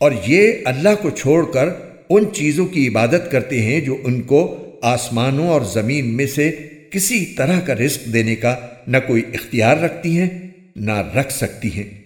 اور یہ اللہ کو چھوڑ کر ان چیزوں کی عبادت کرتے ہیں جو ان کو آسمانوں اور زمین میں سے کسی طرح کا رزق دینے کا نہ کوئی اختیار رکھتی ہیں، نہ رکھ سکتی ہیں۔